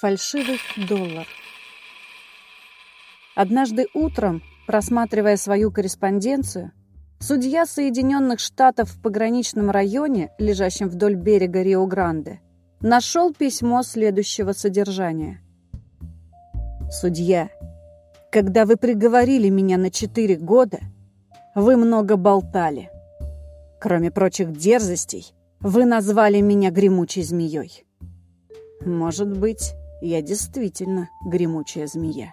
Фальшивый доллар. Однажды утром, просматривая свою корреспонденцию, судья Соединенных Штатов в пограничном районе, лежащем вдоль берега Рио-Гранде, нашел письмо следующего содержания. «Судья, когда вы приговорили меня на четыре года, вы много болтали. Кроме прочих дерзостей, вы назвали меня гремучей змеей. Может быть, я действительно гремучая змея.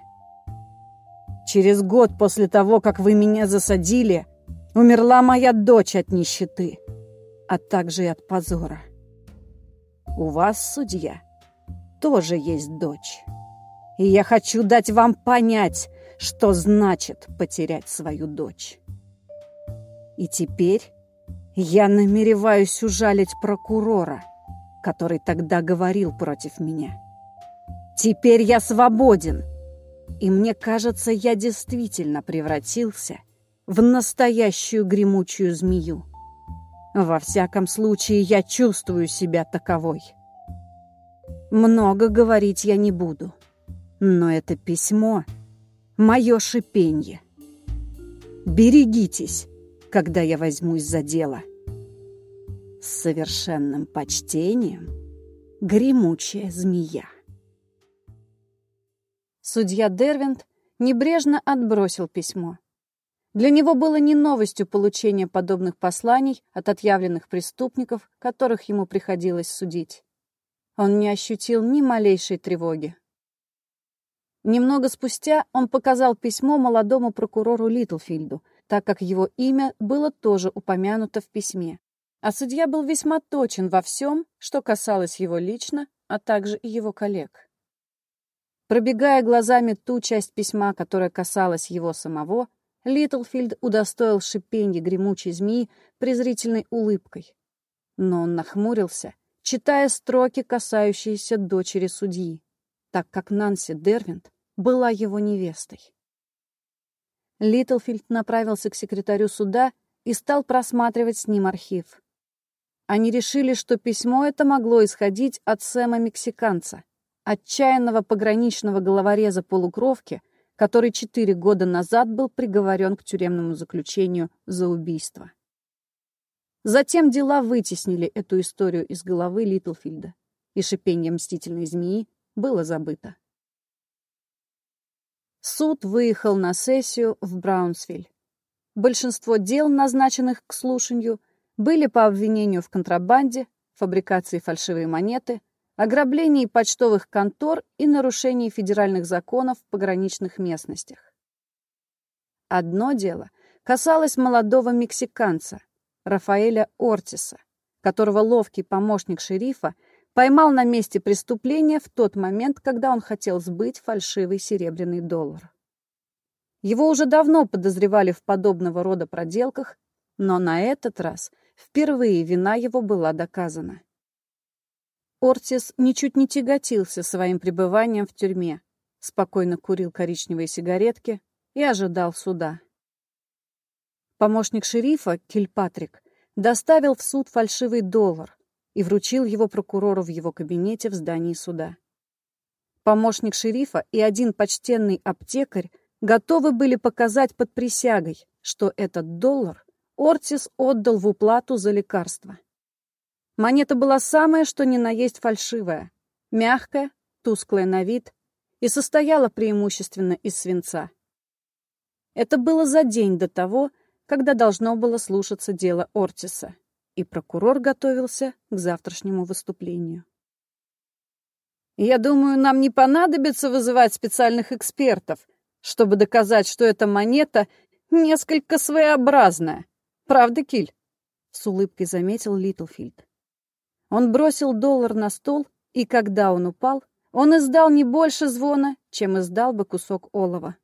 Через год после того, как вы меня засадили, умерла моя дочь от нищеты, а также и от позора. У вас, судья, тоже есть дочь. И я хочу дать вам понять, что значит потерять свою дочь. И теперь я намереваюсь ужалить прокурора, который тогда говорил против меня. Теперь я свободен, и мне кажется, я действительно превратился в настоящую гремучую змею. Во всяком случае, я чувствую себя таковой. Много говорить я не буду, но это письмо — мое шипенье. Берегитесь, когда я возьмусь за дело. С совершенным почтением гремучая змея. Судья Дервинт небрежно отбросил письмо. Для него было не новостью получение подобных посланий от отъявленных преступников, которых ему приходилось судить. Он не ощутил ни малейшей тревоги. Немного спустя он показал письмо молодому прокурору Литлфилду, так как его имя было тоже упомянуто в письме. А судья был весьма точен во всем, что касалось его лично, а также и его коллег. Пробегая глазами ту часть письма, которая касалась его самого, Литлфилд удостоил шипенья гремучей змеи презрительной улыбкой. Но он нахмурился, читая строки, касающиеся дочери судьи, так как Нанси Дервинт была его невестой. Литлфилд направился к секретарю суда и стал просматривать с ним архив. Они решили, что письмо это могло исходить от Сэма-мексиканца, отчаянного пограничного головореза-полукровки, который четыре года назад был приговорен к тюремному заключению за убийство. Затем дела вытеснили эту историю из головы Литлфилда, и шипение мстительной змеи было забыто. Суд выехал на сессию в Браунсвиль. Большинство дел, назначенных к слушанию, были по обвинению в контрабанде, фабрикации фальшивой монеты, ограблении почтовых контор и нарушении федеральных законов в пограничных местностях. Одно дело касалось молодого мексиканца, Рафаэля Ортиса, которого ловкий помощник шерифа поймал на месте преступления в тот момент, когда он хотел сбыть фальшивый серебряный доллар. Его уже давно подозревали в подобного рода проделках, но на этот раз впервые вина его была доказана. Ортис ничуть не тяготился своим пребыванием в тюрьме, спокойно курил коричневые сигаретки и ожидал суда. Помощник шерифа, Кильпатрик, доставил в суд фальшивый доллар, и вручил его прокурору в его кабинете в здании суда. Помощник шерифа и один почтенный аптекарь готовы были показать под присягой, что этот доллар Ортис отдал в уплату за лекарство. Монета была самая, что ни на есть фальшивая, мягкая, тусклая на вид и состояла преимущественно из свинца. Это было за день до того, когда должно было слушаться дело Ортиса и прокурор готовился к завтрашнему выступлению. «Я думаю, нам не понадобится вызывать специальных экспертов, чтобы доказать, что эта монета несколько своеобразная. Правда, Киль?» — с улыбкой заметил Литлфилд. Он бросил доллар на стол, и когда он упал, он издал не больше звона, чем издал бы кусок олова.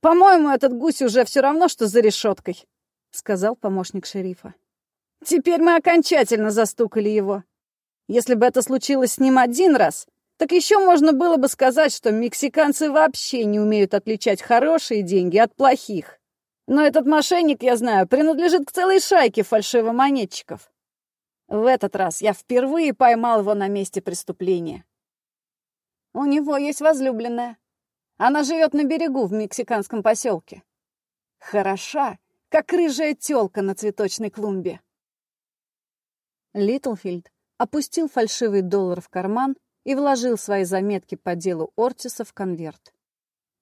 «По-моему, этот гусь уже все равно, что за решеткой», — сказал помощник шерифа. Теперь мы окончательно застукали его. Если бы это случилось с ним один раз, так еще можно было бы сказать, что мексиканцы вообще не умеют отличать хорошие деньги от плохих. Но этот мошенник, я знаю, принадлежит к целой шайке фальшивомонетчиков. В этот раз я впервые поймал его на месте преступления. У него есть возлюбленная. Она живет на берегу в мексиканском поселке. Хороша, как рыжая тёлка на цветочной клумбе. Литлфилд опустил фальшивый доллар в карман и вложил свои заметки по делу Ортиса в конверт.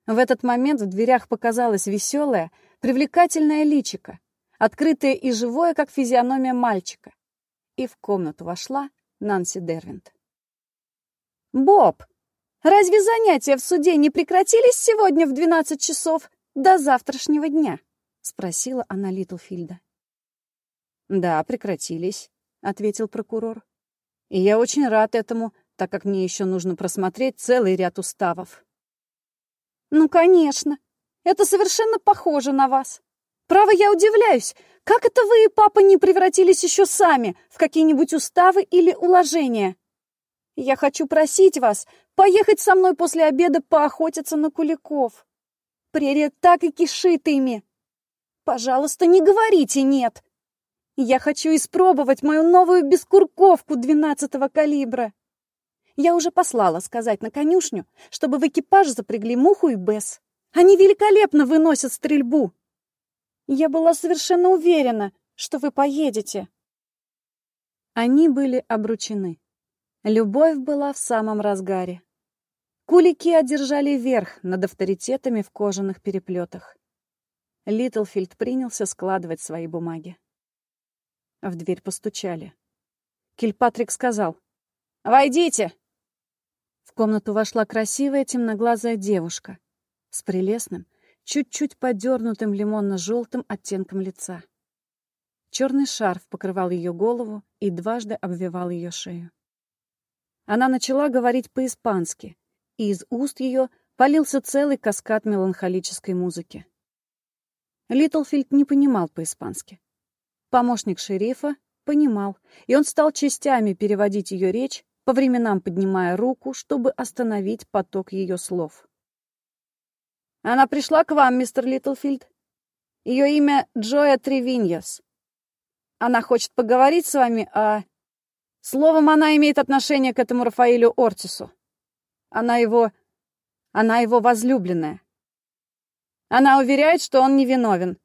В этот момент в дверях показалось веселое, привлекательное личико, открытое и живое, как физиономия мальчика. И в комнату вошла Нанси Дервинт. «Боб, разве занятия в суде не прекратились сегодня в 12 часов до завтрашнего дня?» — спросила она Литлфильда. «Да, прекратились», — ответил прокурор. «И я очень рад этому, так как мне еще нужно просмотреть целый ряд уставов». «Ну, конечно. Это совершенно похоже на вас. Право, я удивляюсь, как это вы и папа не превратились еще сами в какие-нибудь уставы или уложения? Я хочу просить вас поехать со мной после обеда поохотиться на куликов. Прерия так и кишит ими. Пожалуйста, не говорите «нет». Я хочу испробовать мою новую бескурковку двенадцатого калибра. Я уже послала сказать на конюшню, чтобы в экипаж запрягли Муху и Бесс. Они великолепно выносят стрельбу. Я была совершенно уверена, что вы поедете. Они были обручены. Любовь была в самом разгаре. Кулики одержали верх над авторитетами в кожаных переплетах. Литлфилд принялся складывать свои бумаги. В дверь постучали. Кильпатрик сказал «Войдите!» В комнату вошла красивая темноглазая девушка с прелестным, чуть-чуть подернутым лимонно-желтым оттенком лица. Черный шарф покрывал ее голову и дважды обвивал ее шею. Она начала говорить по-испански, и из уст ее полился целый каскад меланхолической музыки. Литлфилд не понимал по-испански. Помощник шерифа понимал, и он стал частями переводить ее речь, по временам поднимая руку, чтобы остановить поток ее слов. «Она пришла к вам, мистер Литлфилд. Ее имя Джоя Тревиньяс. Она хочет поговорить с вами о... Словом, она имеет отношение к этому Рафаэлю Ортису. Она его... Она его возлюбленная. Она уверяет, что он невиновен.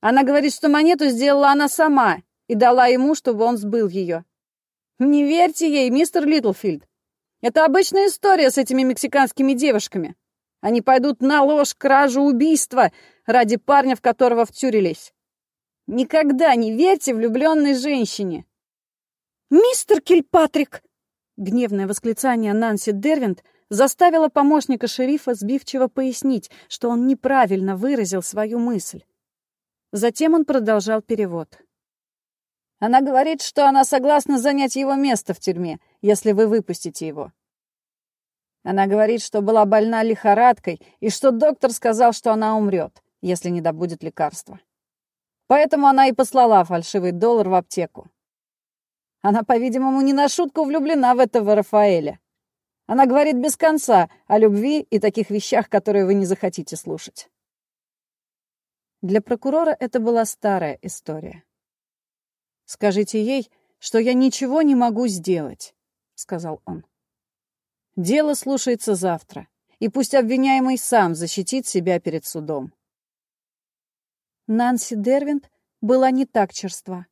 Она говорит, что монету сделала она сама и дала ему, чтобы он сбыл ее. Не верьте ей, мистер Литлфилд. Это обычная история с этими мексиканскими девушками. Они пойдут на ложь, кражу, убийство ради парня, в которого втюрились. Никогда не верьте влюбленной женщине. «Мистер Кильпатрик!» Гневное восклицание Нанси Дервинт заставило помощника шерифа сбивчиво пояснить, что он неправильно выразил свою мысль. Затем он продолжал перевод. «Она говорит, что она согласна занять его место в тюрьме, если вы выпустите его. Она говорит, что была больна лихорадкой и что доктор сказал, что она умрет, если не добудет лекарства. Поэтому она и послала фальшивый доллар в аптеку. Она, по-видимому, не на шутку влюблена в этого Рафаэля. Она говорит без конца о любви и таких вещах, которые вы не захотите слушать. Для прокурора это была старая история. «Скажите ей, что я ничего не могу сделать», — сказал он. «Дело слушается завтра, и пусть обвиняемый сам защитит себя перед судом». Нанси Дервинт была не так черства.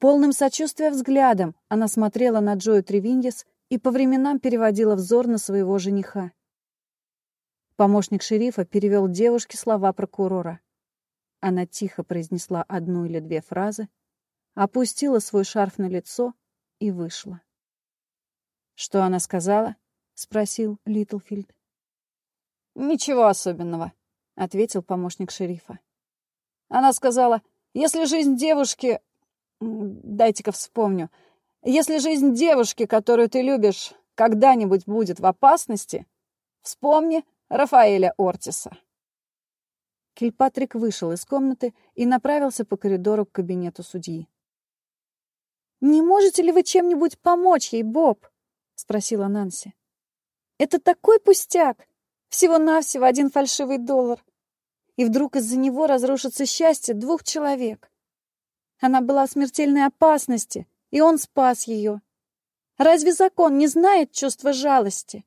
Полным сочувствия взглядом она смотрела на Джою Тревиньес и по временам переводила взор на своего жениха. Помощник шерифа перевел девушке слова прокурора. Она тихо произнесла одну или две фразы, опустила свой шарф на лицо и вышла. «Что она сказала?» — спросил Литлфилд. «Ничего особенного», — ответил помощник шерифа. Она сказала, «Если жизнь девушки Дайте-ка вспомню. Если жизнь девушки, которую ты любишь, когда-нибудь будет в опасности, вспомни Рафаэля Ортиса. Кильпатрик вышел из комнаты и направился по коридору к кабинету судьи. «Не можете ли вы чем-нибудь помочь ей, Боб?» — спросила Нанси. «Это такой пустяк! Всего-навсего один фальшивый доллар. И вдруг из-за него разрушится счастье двух человек. Она была в смертельной опасности, и он спас ее. Разве закон не знает чувства жалости?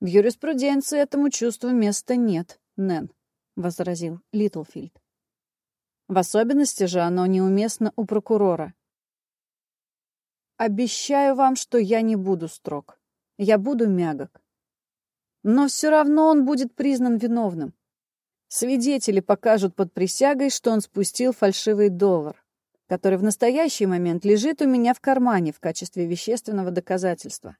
В юриспруденции этому чувству места нет, Нэн, возразил Литлфилд. В особенности же оно неуместно у прокурора. Обещаю вам, что я не буду строг. Я буду мягок. Но все равно он будет признан виновным. Свидетели покажут под присягой, что он спустил фальшивый доллар, который в настоящий момент лежит у меня в кармане в качестве вещественного доказательства.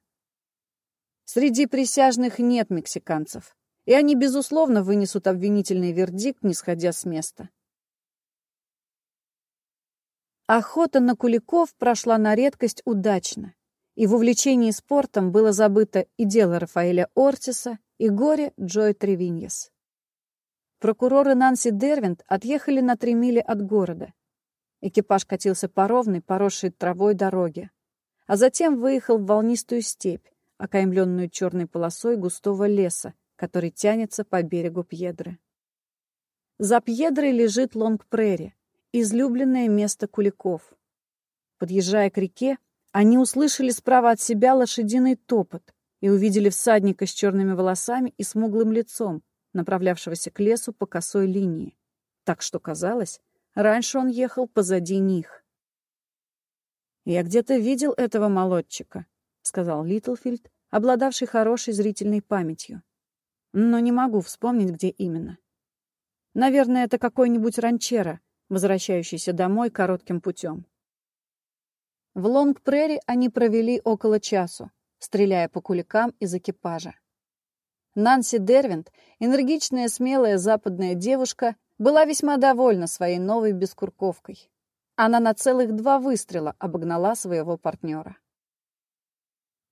Среди присяжных нет мексиканцев, и они, безусловно, вынесут обвинительный вердикт, не сходя с места. Охота на куликов прошла на редкость удачно, и в увлечении спортом было забыто и дело Рафаэля Ортиса, и горе Джой Тревиньес. Прокуроры Нанси Дервинт отъехали на три мили от города. Экипаж катился по ровной, поросшей травой дороге, а затем выехал в волнистую степь, окаймленную черной полосой густого леса, который тянется по берегу Пьедры. За Пьедрой лежит Лонг-Прерри, излюбленное место куликов. Подъезжая к реке, они услышали справа от себя лошадиный топот и увидели всадника с черными волосами и смуглым лицом, направлявшегося к лесу по косой линии. Так что казалось, раньше он ехал позади них. «Я где-то видел этого молодчика», — сказал Литлфилд, обладавший хорошей зрительной памятью. «Но не могу вспомнить, где именно. Наверное, это какой-нибудь ранчера, возвращающийся домой коротким путем». В Лонг-Прерри они провели около часу, стреляя по куликам из экипажа. Нанси Дервинт, энергичная, смелая западная девушка, была весьма довольна своей новой бескурковкой. Она на целых два выстрела обогнала своего партнера.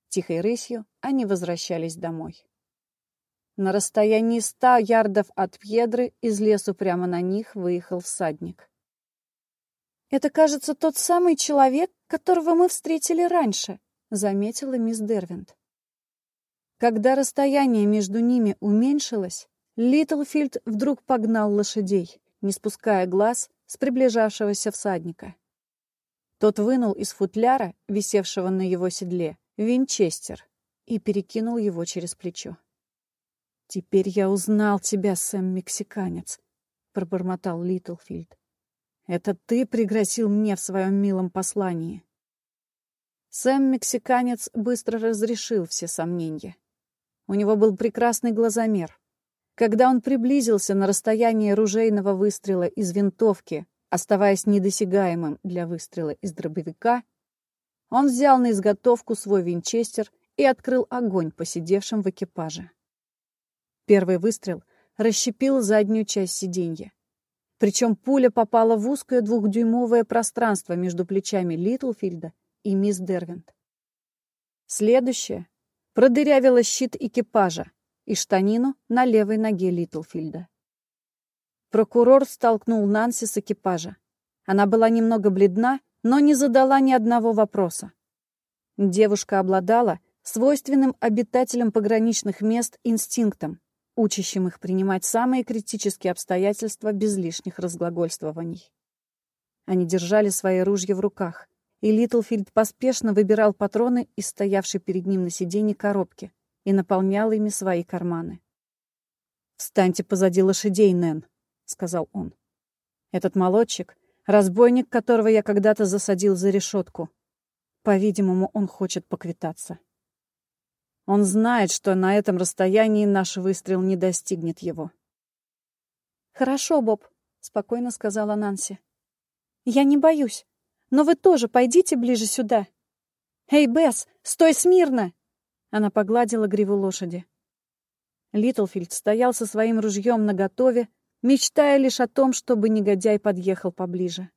Тихой рысью они возвращались домой. На расстоянии ста ярдов от Пьедры из лесу прямо на них выехал всадник. «Это, кажется, тот самый человек, которого мы встретили раньше», — заметила мисс Дервинт. Когда расстояние между ними уменьшилось, Литлфилд вдруг погнал лошадей, не спуская глаз с приближавшегося всадника. Тот вынул из футляра, висевшего на его седле, винчестер и перекинул его через плечо. «Теперь я узнал тебя, Сэм-мексиканец», — пробормотал Литлфилд. «Это ты пригрозил мне в своем милом послании». Сэм-мексиканец быстро разрешил все сомнения. У него был прекрасный глазомер. Когда он приблизился на расстояние ружейного выстрела из винтовки, оставаясь недосягаемым для выстрела из дробовика, он взял на изготовку свой винчестер и открыл огонь по сидевшим в экипаже. Первый выстрел расщепил заднюю часть сиденья. Причем пуля попала в узкое двухдюймовое пространство между плечами Литлфилда и мисс Дервинт. Следующее продырявила щит экипажа и штанину на левой ноге Литлфилда. Прокурор столкнул Нанси с экипажа. Она была немного бледна, но не задала ни одного вопроса. Девушка обладала свойственным обитателям пограничных мест инстинктом, учащим их принимать самые критические обстоятельства без лишних разглагольствований. Они держали свои ружья в руках, и Литлфилд поспешно выбирал патроны из стоявшей перед ним на сиденье коробки и наполнял ими свои карманы. «Встаньте позади лошадей, Нэн», — сказал он. «Этот молодчик — разбойник, которого я когда-то засадил за решетку. По-видимому, он хочет поквитаться. Он знает, что на этом расстоянии наш выстрел не достигнет его». «Хорошо, Боб», — спокойно сказала Нанси. «Я не боюсь. Но вы тоже пойдите ближе сюда. Эй, Бесс, стой смирно!» Она погладила гриву лошади. Литлфилд стоял со своим ружьем наготове, мечтая лишь о том, чтобы негодяй подъехал поближе.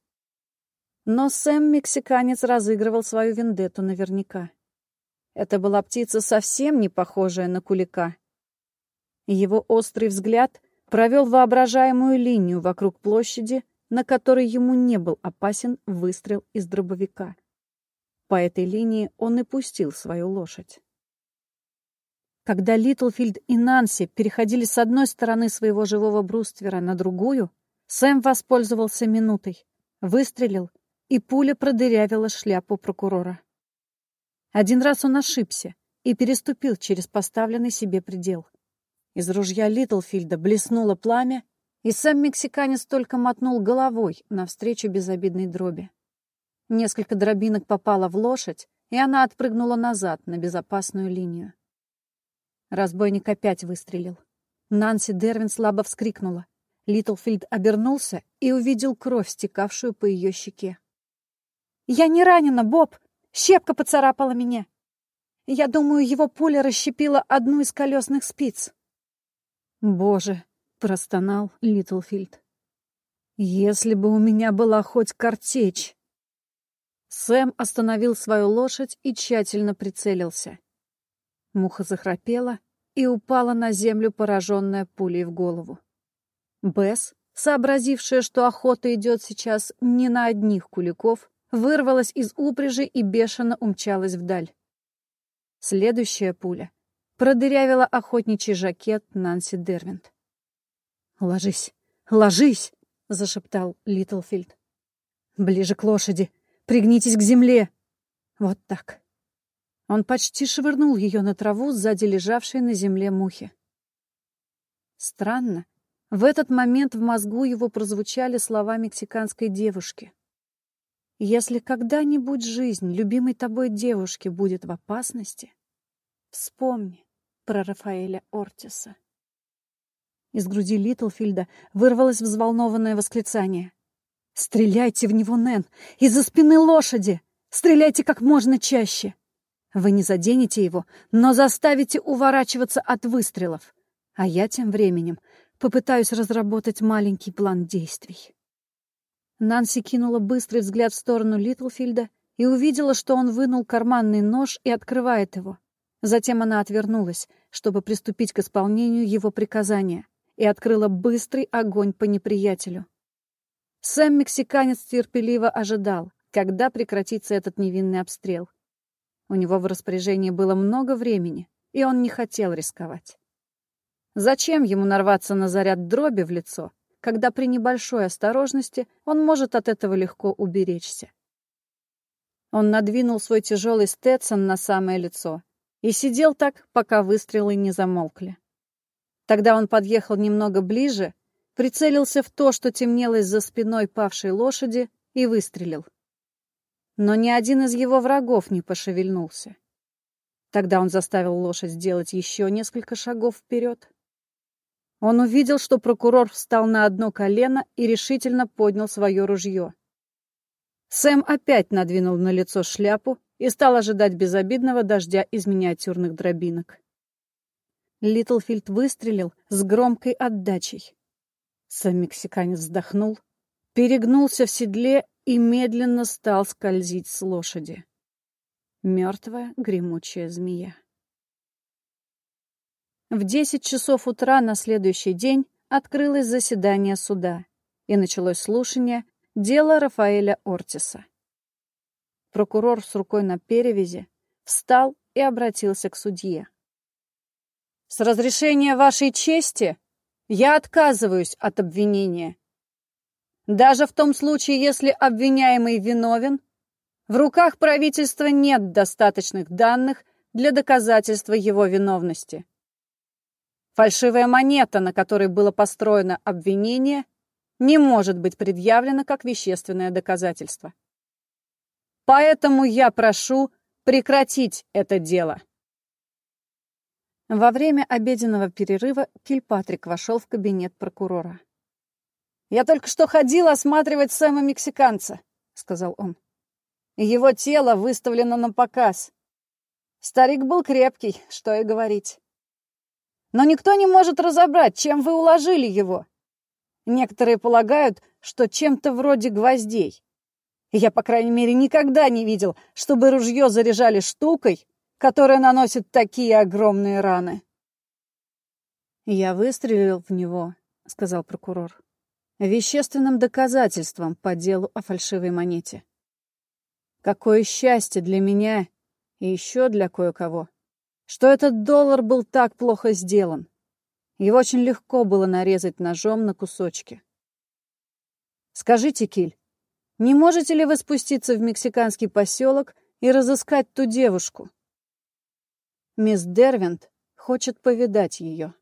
Но Сэм-мексиканец разыгрывал свою вендетту наверняка. Это была птица совсем не похожая на кулика. Его острый взгляд провел воображаемую линию вокруг площади, на которой ему не был опасен выстрел из дробовика. По этой линии он и пустил свою лошадь. Когда Литлфилд и Нанси переходили с одной стороны своего живого бруствера на другую, Сэм воспользовался минутой, выстрелил, и пуля продырявила шляпу прокурора. Один раз он ошибся, и переступил через поставленный себе предел. Из ружья Литлфильда блеснуло пламя, и сам мексиканец только мотнул головой навстречу безобидной дроби. Несколько дробинок попало в лошадь, и она отпрыгнула назад на безопасную линию. Разбойник опять выстрелил. Нанси Дервин слабо вскрикнула. Литлфильд обернулся и увидел кровь, стекавшую по ее щеке. «Я не ранена, Боб! Щепка поцарапала меня!» Я думаю, его пуля расщепила одну из колесных спиц. «Боже!» — простонал Литлфилд. «Если бы у меня была хоть картечь!» Сэм остановил свою лошадь и тщательно прицелился. Муха захрапела и упала на землю, пораженная пулей в голову. Бесс, сообразившая, что охота идет сейчас не на одних куликов, вырвалась из упряжи и бешено умчалась вдаль. Следующая пуля продырявила охотничий жакет Нанси Дервинт. «Ложись, ложись!» — зашептал Литлфилд. «Ближе к лошади! Пригнитесь к земле!» «Вот так!» Он почти швырнул ее на траву сзади лежавшей на земле мухи. Странно, в этот момент в мозгу его прозвучали слова мексиканской девушки. Если когда-нибудь жизнь любимой тобой девушки будет в опасности, вспомни про Рафаэля Ортиса. Из груди Литлфилда вырвалось взволнованное восклицание. «Стреляйте в него, Нэн! Из-за спины лошади! Стреляйте как можно чаще! Вы не заденете его, но заставите уворачиваться от выстрелов, а я тем временем попытаюсь разработать маленький план действий». Нанси кинула быстрый взгляд в сторону Литлфилда и увидела, что он вынул карманный нож и открывает его. Затем она отвернулась, чтобы приступить к исполнению его приказания, и открыла быстрый огонь по неприятелю. Сэм-мексиканец терпеливо ожидал, когда прекратится этот невинный обстрел. У него в распоряжении было много времени, и он не хотел рисковать. Зачем ему нарваться на заряд дроби в лицо, когда при небольшой осторожности он может от этого легко уберечься. Он надвинул свой тяжелый стетсон на самое лицо и сидел так, пока выстрелы не замолкли. Тогда он подъехал немного ближе, прицелился в то, что темнелось за спиной павшей лошади, и выстрелил. Но ни один из его врагов не пошевельнулся. Тогда он заставил лошадь сделать еще несколько шагов вперед. Он увидел, что прокурор встал на одно колено и решительно поднял свое ружье. Сэм опять надвинул на лицо шляпу и стал ожидать безобидного дождя из миниатюрных дробинок. Литлфилд выстрелил с громкой отдачей. Сэм мексиканец вздохнул, перегнулся в седле и медленно стал скользить с лошади. Мертвая гремучая змея. В 10 часов утра на следующий день открылось заседание суда, и началось слушание дела Рафаэля Ортиса. Прокурор с рукой на перевязи встал и обратился к судье. «С разрешения вашей чести я отказываюсь от обвинения. Даже в том случае, если обвиняемый виновен, в руках правительства нет достаточных данных для доказательства его виновности. Фальшивая монета, на которой было построено обвинение, не может быть предъявлена как вещественное доказательство. Поэтому я прошу прекратить это дело. Во время обеденного перерыва Кильпатрик вошел в кабинет прокурора. «Я только что ходил осматривать Сэма Мексиканца», — сказал он. «Его тело выставлено на показ. Старик был крепкий, что и говорить. Но никто не может разобрать, чем вы уложили его. Некоторые полагают, что чем-то вроде гвоздей. Я, по крайней мере, никогда не видел, чтобы ружье заряжали штукой, которая наносит такие огромные раны. «Я выстрелил в него», — сказал прокурор, — «вещественным доказательством по делу о фальшивой монете. Какое счастье для меня и еще для кое-кого, что этот доллар был так плохо сделан. Его очень легко было нарезать ножом на кусочки. Скажите, Киль, не можете ли вы спуститься в мексиканский поселок и разыскать ту девушку? Мисс Дервинт хочет повидать ее.